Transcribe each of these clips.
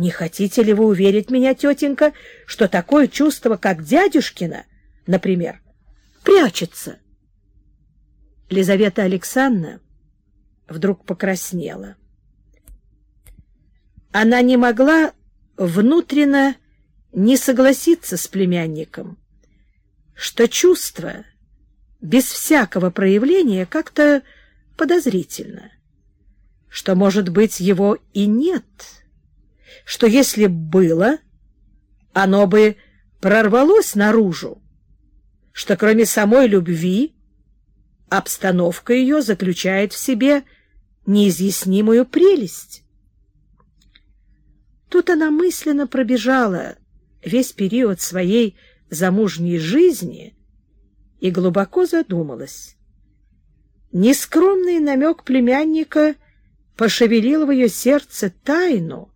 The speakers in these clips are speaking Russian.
Не хотите ли вы уверить меня, тетенька, что такое чувство, как дядюшкина, например, прячется? Лизавета Александровна вдруг покраснела. Она не могла внутренно не согласиться с племянником, что чувство без всякого проявления как-то подозрительно, что, может быть, его и нет, что если было, оно бы прорвалось наружу, что кроме самой любви обстановка ее заключает в себе неизъяснимую прелесть. Тут она мысленно пробежала весь период своей замужней жизни и глубоко задумалась. Нескромный намек племянника пошевелил в ее сердце тайну,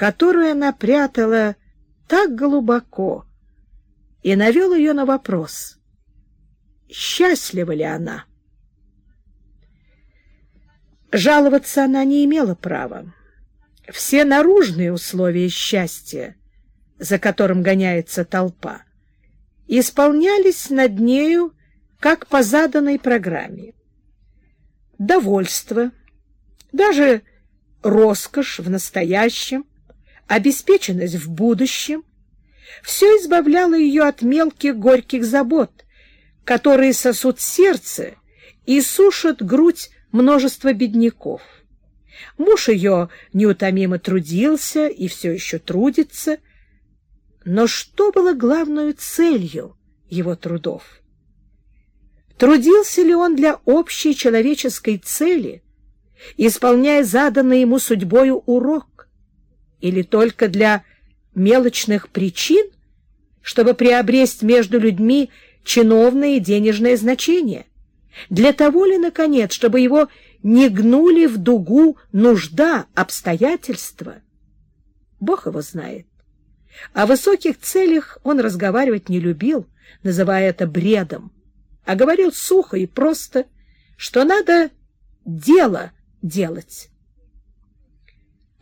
которую она прятала так глубоко, и навел ее на вопрос, счастлива ли она. Жаловаться она не имела права. Все наружные условия счастья, за которым гоняется толпа, исполнялись над нею как по заданной программе. Довольство, даже роскошь в настоящем, обеспеченность в будущем — все избавляло ее от мелких горьких забот, которые сосут сердце и сушат грудь множества бедняков. Муж ее неутомимо трудился и все еще трудится. Но что было главной целью его трудов? Трудился ли он для общей человеческой цели, исполняя заданный ему судьбою урок, или только для мелочных причин, чтобы приобрести между людьми чиновное и денежное значение? Для того ли, наконец, чтобы его не гнули в дугу нужда, обстоятельства? Бог его знает. О высоких целях он разговаривать не любил, называя это бредом, а говорил сухо и просто, что надо дело делать.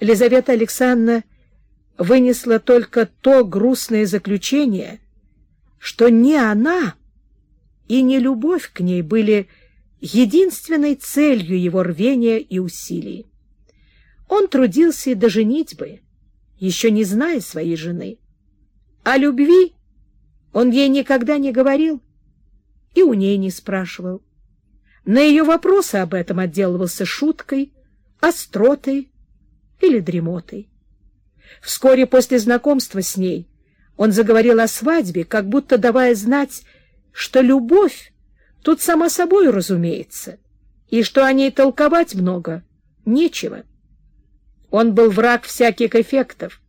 Елизавета Александровна вынесла только то грустное заключение, что не она и не любовь к ней были единственной целью его рвения и усилий. Он трудился и до женитьбы, еще не зная своей жены. О любви он ей никогда не говорил и у ней не спрашивал. На ее вопросы об этом отделывался шуткой, остротой или дремотой. Вскоре после знакомства с ней он заговорил о свадьбе, как будто давая знать, что любовь тут само собой разумеется, и что о ней толковать много нечего. Он был враг всяких эффектов.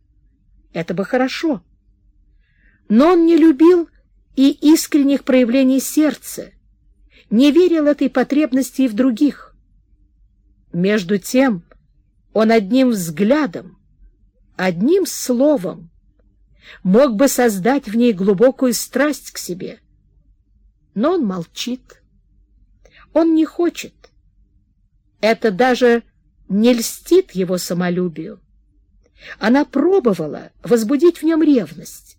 Это бы хорошо. Но он не любил и искренних проявлений сердца, не верил этой потребности и в других. Между тем он одним взглядом, одним словом мог бы создать в ней глубокую страсть к себе — но он молчит. Он не хочет. Это даже не льстит его самолюбию. Она пробовала возбудить в нем ревность,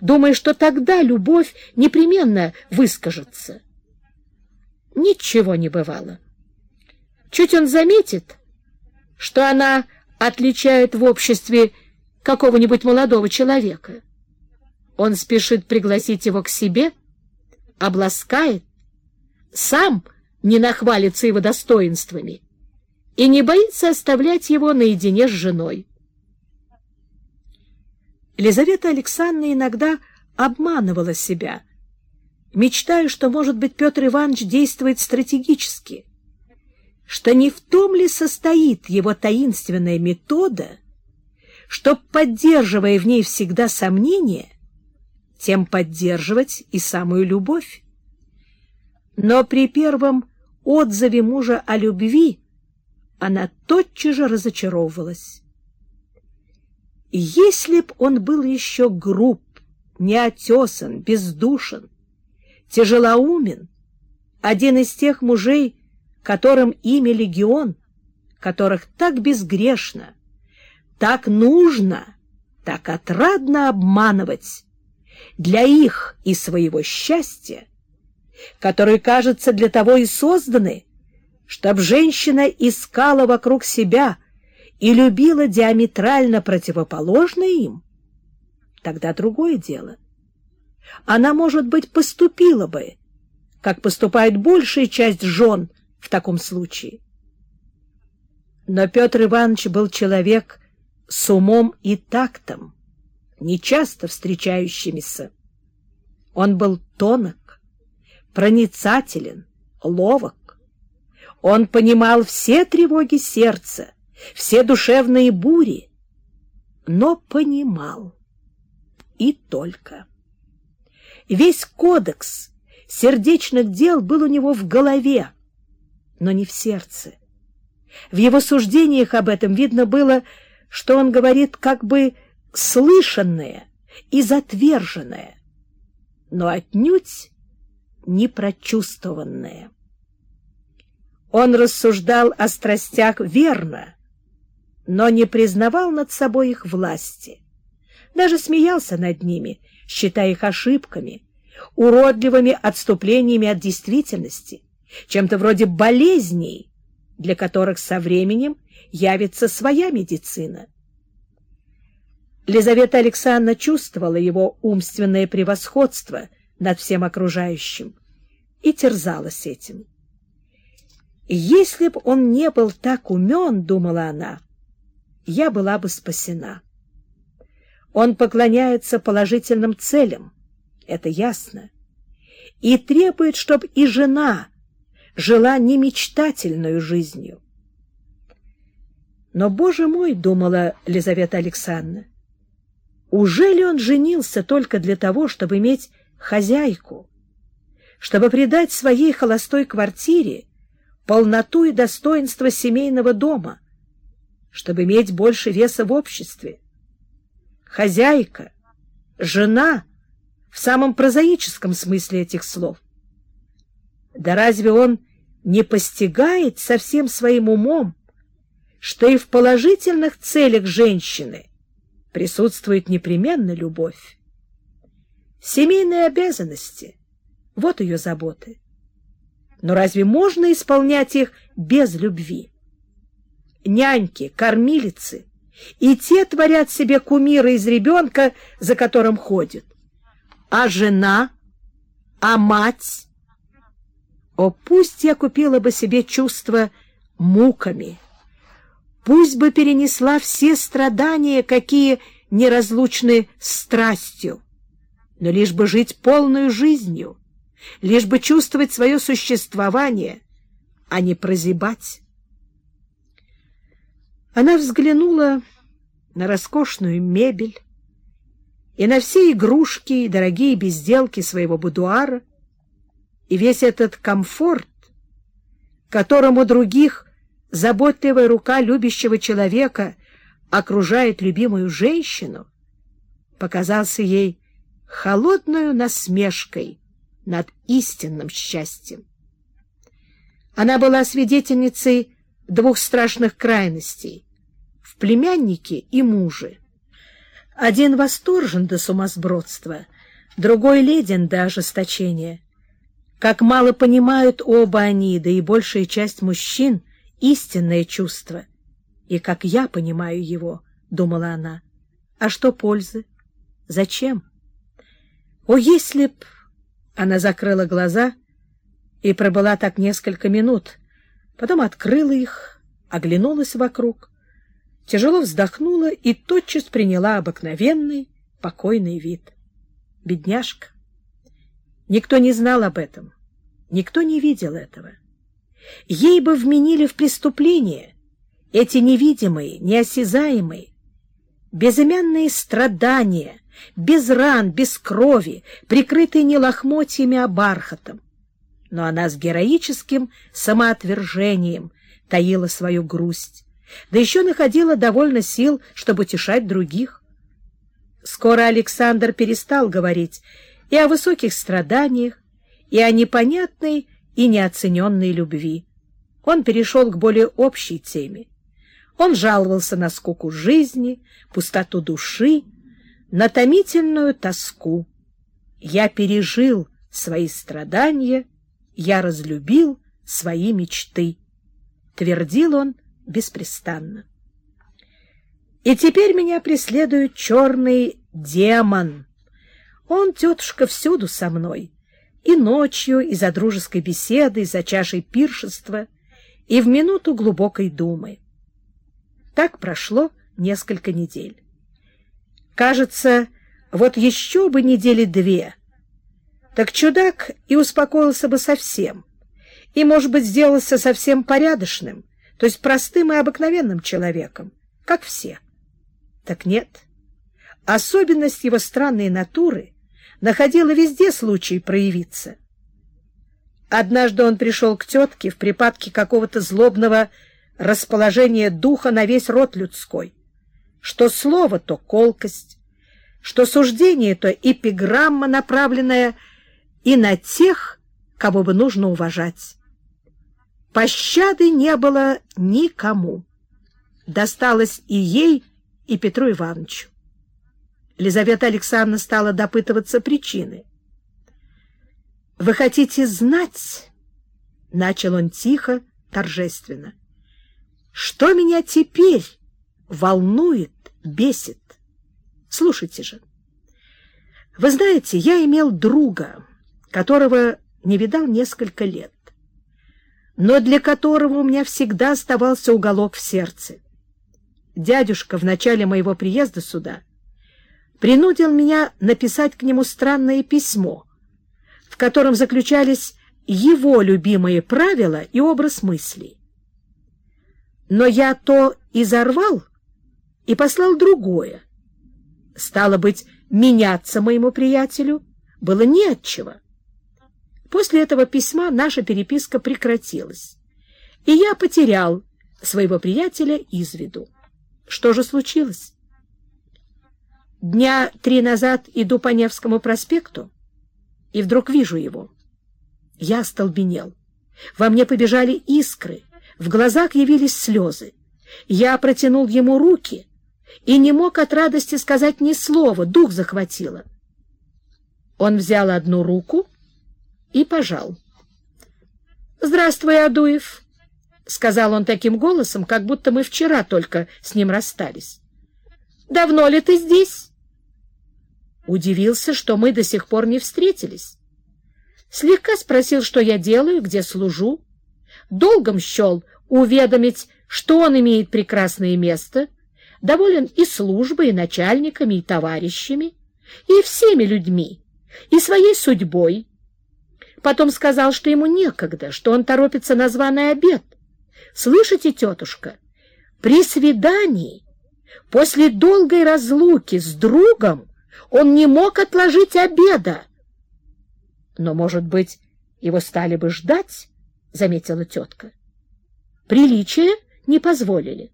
думая, что тогда любовь непременно выскажется. Ничего не бывало. Чуть он заметит, что она отличает в обществе какого-нибудь молодого человека. Он спешит пригласить его к себе — обласкает, сам не нахвалится его достоинствами и не боится оставлять его наедине с женой. Елизавета Александровна иногда обманывала себя, мечтая, что, может быть, Петр Иванович действует стратегически, что не в том ли состоит его таинственная метода, что, поддерживая в ней всегда сомнения, тем поддерживать и самую любовь. Но при первом отзыве мужа о любви она тотчас же разочаровывалась. Если б он был еще груб, неотесан, бездушен, тяжелоумен, один из тех мужей, которым имя легион, которых так безгрешно, так нужно, так отрадно обманывать для их и своего счастья, которые, кажется, для того и созданы, чтоб женщина искала вокруг себя и любила диаметрально противоположное им, тогда другое дело. Она, может быть, поступила бы, как поступает большая часть жен в таком случае. Но Петр Иванович был человек с умом и тактом, нечасто встречающимися. Он был тонок, проницателен, ловок. Он понимал все тревоги сердца, все душевные бури, но понимал. И только. Весь кодекс сердечных дел был у него в голове, но не в сердце. В его суждениях об этом видно было, что он говорит как бы слышанное и затверженное, но отнюдь не прочувствованное. Он рассуждал о страстях верно, но не признавал над собой их власти. Даже смеялся над ними, считая их ошибками, уродливыми отступлениями от действительности, чем-то вроде болезней, для которых со временем явится своя медицина. Лизавета Александровна чувствовала его умственное превосходство над всем окружающим и терзалась этим. «Если б он не был так умен, — думала она, — я была бы спасена. Он поклоняется положительным целям, это ясно, и требует, чтобы и жена жила не мечтательную жизнью. Но, боже мой, — думала Лизавета Александровна, — уже ли он женился только для того, чтобы иметь хозяйку, чтобы придать своей холостой квартире полноту и достоинство семейного дома, чтобы иметь больше веса в обществе? Хозяйка, жена в самом прозаическом смысле этих слов. Да разве он не постигает со всем своим умом, что и в положительных целях женщины присутствует непременно любовь. Семейные обязанности — вот ее заботы. Но разве можно исполнять их без любви? Няньки, кормилицы и те творят себе кумира из ребенка, за которым ходят. А жена? А мать? О, пусть я купила бы себе чувство муками, Пусть бы перенесла все страдания, какие неразлучны страстью, но лишь бы жить полную жизнью, лишь бы чувствовать свое существование, а не прозябать. Она взглянула на роскошную мебель и на все игрушки и дорогие безделки своего будуара, и весь этот комфорт, которому других заботливая рука любящего человека окружает любимую женщину, показался ей холодную насмешкой над истинным счастьем. Она была свидетельницей двух страшных крайностей — в племяннике и муже. Один восторжен до сумасбродства, другой леден до ожесточения. Как мало понимают оба они, да и большая часть мужчин — истинное чувство. И как я понимаю его, — думала она, — а что пользы? Зачем? О, если б... Она закрыла глаза и пробыла так несколько минут, потом открыла их, оглянулась вокруг, тяжело вздохнула и тотчас приняла обыкновенный, покойный вид. Бедняжка! Никто не знал об этом, никто не видел этого. Ей бы вменили в преступление эти невидимые, неосязаемые, безымянные страдания, без ран, без крови, прикрытые не лохмотьями, а бархатом. Но она с героическим самоотвержением таила свою грусть, да еще находила довольно сил, чтобы утешать других. Скоро Александр перестал говорить и о высоких страданиях, и о непонятной и неоцененной любви. Он перешел к более общей теме. Он жаловался на скуку жизни, пустоту души, на томительную тоску. Я пережил свои страдания, я разлюбил свои мечты, — твердил он беспрестанно. И теперь меня преследует черный демон. Он, тетушка, всюду со мной, и ночью, и за дружеской беседой, и за чашей пиршества, и в минуту глубокой думы. Так прошло несколько недель. Кажется, вот еще бы недели две, так чудак и успокоился бы совсем, и, может быть, сделался совсем порядочным, то есть простым и обыкновенным человеком, как все. Так нет. Особенность его странной натуры находила везде случай проявиться. Однажды он пришел к тетке в припадке какого-то злобного расположения духа на весь род людской, что слово то колкость, что суждение то эпиграмма, направленная и на тех, кого бы нужно уважать. Пощады не было никому. Досталось и ей, и Петру Ивановичу. Лизавета Александровна стала допытываться причины. — Вы хотите знать, — начал он тихо, торжественно, — что меня теперь волнует, бесит? Слушайте же. Вы знаете, я имел друга, которого не видал несколько лет, но для которого у меня всегда оставался уголок в сердце. Дядюшка в начале моего приезда сюда принудил меня написать к нему странное письмо, в котором заключались его любимые правила и образ мыслей. Но я то изорвал и послал другое. Стало быть, меняться моему приятелю было не отчего. После этого письма наша переписка прекратилась, и я потерял своего приятеля из виду. Что же случилось? Дня три назад иду по Невскому проспекту, и вдруг вижу его. Я остолбенел. Во мне побежали искры, в глазах явились слезы. Я протянул ему руки и не мог от радости сказать ни слова, дух захватило. Он взял одну руку и пожал. — Здравствуй, Адуев, — сказал он таким голосом, как будто мы вчера только с ним расстались. — Давно ли ты здесь? Удивился, что мы до сих пор не встретились. Слегка спросил, что я делаю, где служу. Долгом счел уведомить, что он имеет прекрасное место, доволен и службой, и начальниками, и товарищами, и всеми людьми, и своей судьбой, Потом сказал, что ему некогда, что он торопится на званый обед. Слышите, тетушка, при свидании, после долгой разлуки с другом, он не мог отложить обеда. Но, может быть, его стали бы ждать, — заметила тетка. Приличия не позволили.